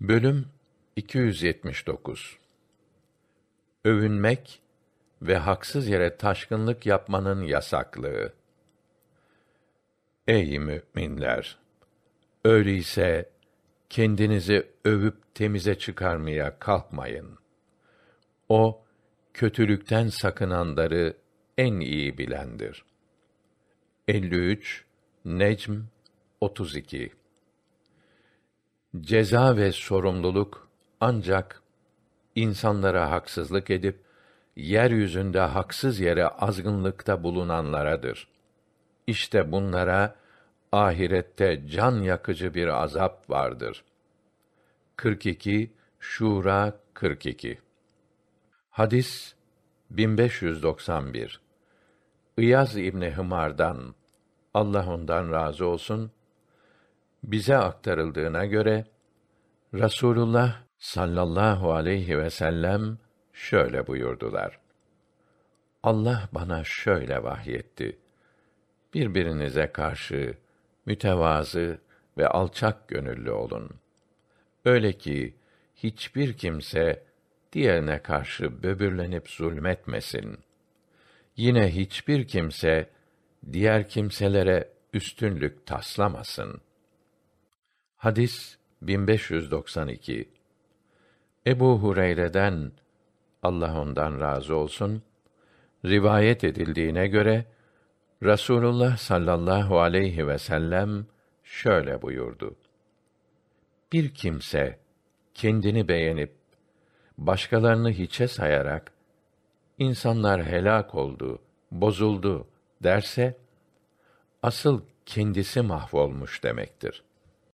Bölüm 279 Övünmek ve haksız yere taşkınlık yapmanın yasaklığı. Ey müminler! Öyleyse kendinizi övüp temize çıkarmaya kalkmayın. O kötülükten sakınanları en iyi bilendir. 53 Necm 32 Ceza ve sorumluluk ancak insanlara haksızlık edip yeryüzünde haksız yere azgınlıkta bulunanlaradır. İşte bunlara ahirette can yakıcı bir azap vardır. 42 Şura 42 Hadis 1591 İyaz İbni Hımar'dan Allah ondan razı olsun bize aktarıldığına göre Rasulullah sallallahu aleyhi ve sellem şöyle buyurdular. Allah bana şöyle vahyetti. Birbirinize karşı mütevazı ve alçak gönüllü olun. Öyle ki hiçbir kimse diğerine karşı böbürlenip zulmetmesin. Yine hiçbir kimse diğer kimselere üstünlük taslamasın.'' Hadis 1592 Ebu Hureyre'den Allah ondan razı olsun rivayet edildiğine göre Rasulullah sallallahu aleyhi ve sellem şöyle buyurdu. Bir kimse kendini beğenip başkalarını hiçe sayarak insanlar helak oldu, bozuldu derse asıl kendisi mahvolmuş demektir.''